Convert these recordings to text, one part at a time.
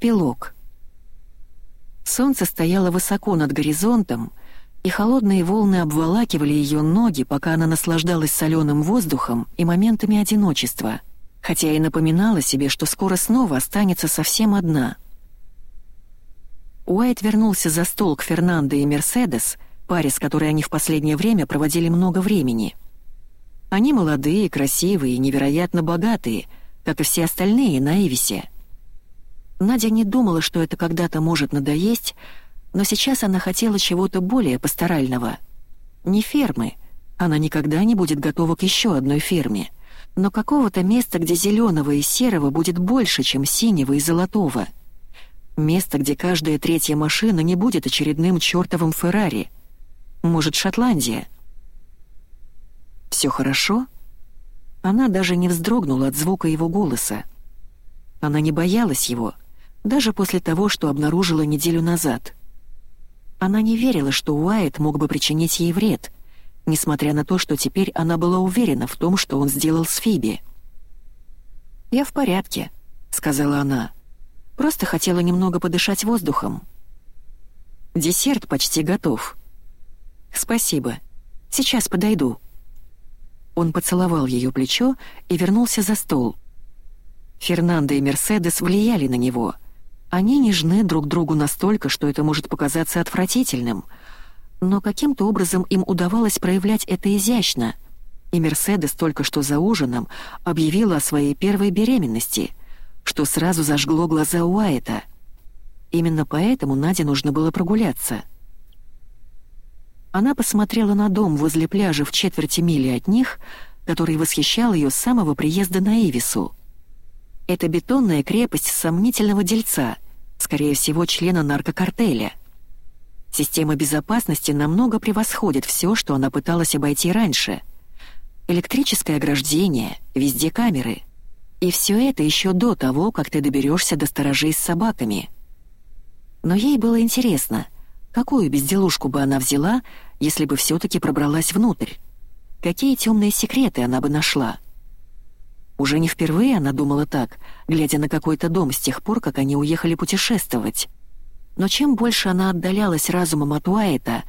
Эпилог. Солнце стояло высоко над горизонтом, и холодные волны обволакивали ее ноги, пока она наслаждалась соленым воздухом и моментами одиночества, хотя и напоминала себе, что скоро снова останется совсем одна. Уайт вернулся за стол к Фернандо и Мерседес, паре, с которой они в последнее время проводили много времени. Они молодые, красивые, невероятно богатые, как и все остальные на Эвисе — Надя не думала, что это когда-то может надоесть, но сейчас она хотела чего-то более пасторального. Не фермы, она никогда не будет готова к еще одной ферме, но какого-то места, где зеленого и серого будет больше, чем синего и золотого. Место, где каждая третья машина не будет очередным чертовым Феррари. Может, Шотландия. Все хорошо? Она даже не вздрогнула от звука его голоса. Она не боялась его — даже после того, что обнаружила неделю назад. Она не верила, что Уайт мог бы причинить ей вред, несмотря на то, что теперь она была уверена в том, что он сделал с Фиби. «Я в порядке», — сказала она. «Просто хотела немного подышать воздухом». «Десерт почти готов». «Спасибо. Сейчас подойду». Он поцеловал ее плечо и вернулся за стол. Фернандо и Мерседес влияли на него — они нежны друг другу настолько, что это может показаться отвратительным, но каким-то образом им удавалось проявлять это изящно. И Мерседес только что за ужином объявила о своей первой беременности, что сразу зажгло глаза Уайта. Именно поэтому Наде нужно было прогуляться. Она посмотрела на дом возле пляжа в четверти мили от них, который восхищал ее с самого приезда на Ивису. Это бетонная крепость сомнительного дельца, скорее всего, члена наркокартеля. Система безопасности намного превосходит все, что она пыталась обойти раньше. Электрическое ограждение, везде камеры. И все это еще до того, как ты доберешься до сторожей с собаками. Но ей было интересно, какую безделушку бы она взяла, если бы все-таки пробралась внутрь. Какие темные секреты она бы нашла — уже не впервые она думала так, глядя на какой-то дом с тех пор, как они уехали путешествовать. Но чем больше она отдалялась разумом от Уайта,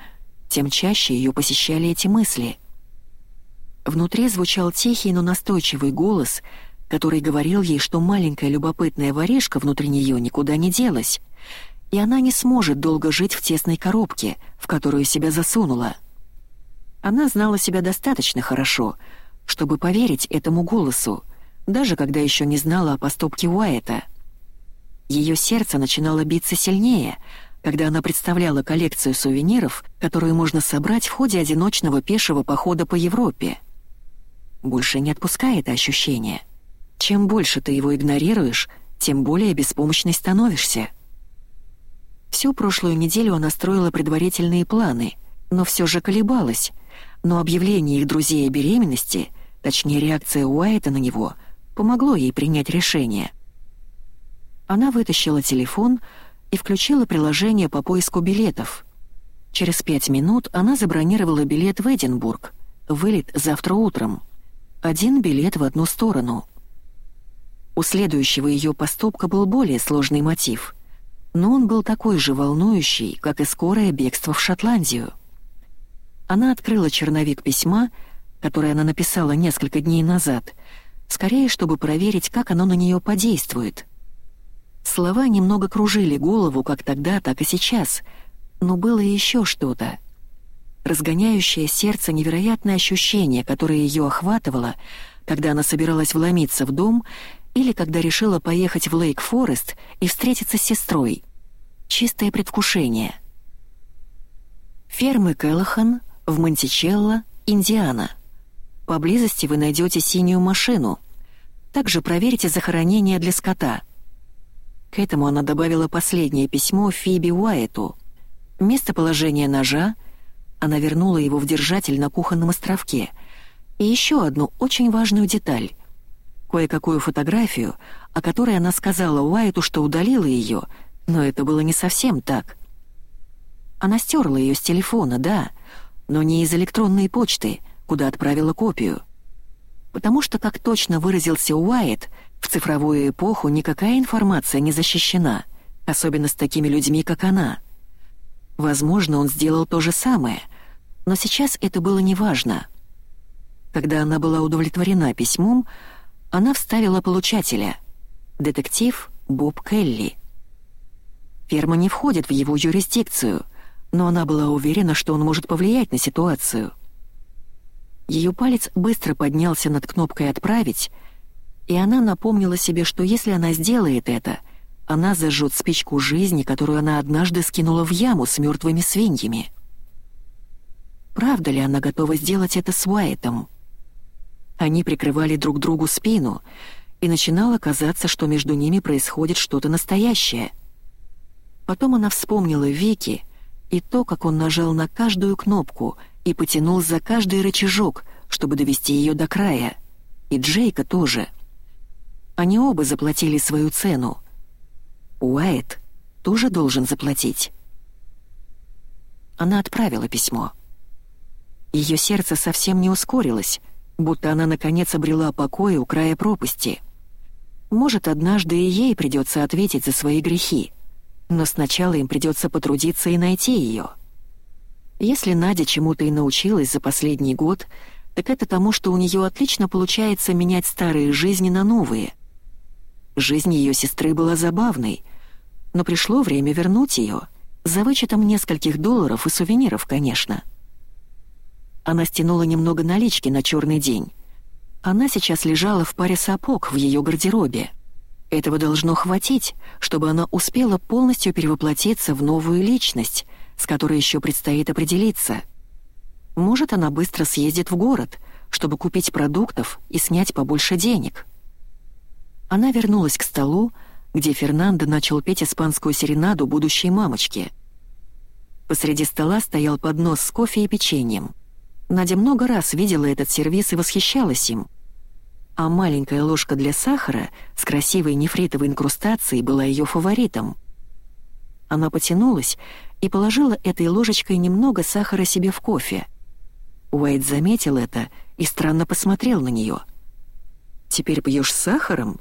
тем чаще ее посещали эти мысли. Внутри звучал тихий, но настойчивый голос, который говорил ей, что маленькая любопытная воришка внутри нее никуда не делась, и она не сможет долго жить в тесной коробке, в которую себя засунула. Она знала себя достаточно хорошо, чтобы поверить этому голосу, даже когда еще не знала о поступке Уайта. Ее сердце начинало биться сильнее, когда она представляла коллекцию сувениров, которую можно собрать в ходе одиночного пешего похода по Европе. Больше не отпускает ощущение. Чем больше ты его игнорируешь, тем более беспомощной становишься. Всю прошлую неделю она строила предварительные планы, но все же колебалась, но объявление их друзей о беременности, точнее реакция Уайта на него — помогло ей принять решение. Она вытащила телефон и включила приложение по поиску билетов. Через пять минут она забронировала билет в Эдинбург, вылет завтра утром. Один билет в одну сторону. У следующего ее поступка был более сложный мотив, но он был такой же волнующий, как и скорое бегство в Шотландию. Она открыла черновик письма, которое она написала несколько дней назад, скорее, чтобы проверить, как оно на нее подействует. Слова немного кружили голову как тогда, так и сейчас, но было еще что-то. Разгоняющее сердце невероятное ощущение, которое ее охватывало, когда она собиралась вломиться в дом или когда решила поехать в Лейк-Форест и встретиться с сестрой. Чистое предвкушение. Фермы Келлахан в Монтичелло, Индиана — Поблизости вы найдете синюю машину. Также проверьте захоронение для скота. К этому она добавила последнее письмо Фиби Уайту. Местоположение ножа, она вернула его в держатель на кухонном островке, и еще одну очень важную деталь. Кое-какую фотографию, о которой она сказала Уайту, что удалила ее, но это было не совсем так. Она стерла ее с телефона, да, но не из электронной почты — куда отправила копию. Потому что, как точно выразился Уайт, в цифровую эпоху никакая информация не защищена, особенно с такими людьми, как она. Возможно, он сделал то же самое, но сейчас это было неважно. Когда она была удовлетворена письмом, она вставила получателя — детектив Боб Келли. Ферма не входит в его юрисдикцию, но она была уверена, что он может повлиять на ситуацию. Ее палец быстро поднялся над кнопкой «Отправить», и она напомнила себе, что если она сделает это, она зажжет спичку жизни, которую она однажды скинула в яму с мертвыми свиньями. Правда ли она готова сделать это с Уайтом? Они прикрывали друг другу спину, и начинало казаться, что между ними происходит что-то настоящее. Потом она вспомнила Вики и то, как он нажал на каждую кнопку и потянул за каждый рычажок, чтобы довести ее до края. И Джейка тоже. Они оба заплатили свою цену. Уайт тоже должен заплатить. Она отправила письмо. Ее сердце совсем не ускорилось, будто она наконец обрела покой у края пропасти. Может, однажды и ей придется ответить за свои грехи, но сначала им придется потрудиться и найти ее. Если Надя чему-то и научилась за последний год, так это тому, что у нее отлично получается менять старые жизни на новые. Жизнь ее сестры была забавной, но пришло время вернуть ее, за вычетом нескольких долларов и сувениров, конечно. Она стянула немного налички на черный день. Она сейчас лежала в паре сапог в ее гардеробе. Этого должно хватить, чтобы она успела полностью перевоплотиться в новую личность, с которой еще предстоит определиться. Может, она быстро съездит в город, чтобы купить продуктов и снять побольше денег. Она вернулась к столу, где Фернандо начал петь испанскую серенаду будущей мамочки. Посреди стола стоял поднос с кофе и печеньем. Надя много раз видела этот сервиз и восхищалась им. А маленькая ложка для сахара с красивой нефритовой инкрустацией была ее фаворитом. Она потянулась и положила этой ложечкой немного сахара себе в кофе. Уайт заметил это и странно посмотрел на нее. «Теперь пьешь с сахаром?»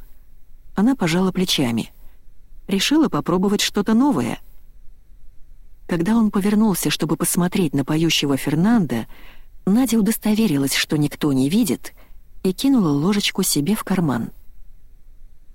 Она пожала плечами. Решила попробовать что-то новое. Когда он повернулся, чтобы посмотреть на поющего Фернанда, Надя удостоверилась, что никто не видит, и кинула ложечку себе в карман.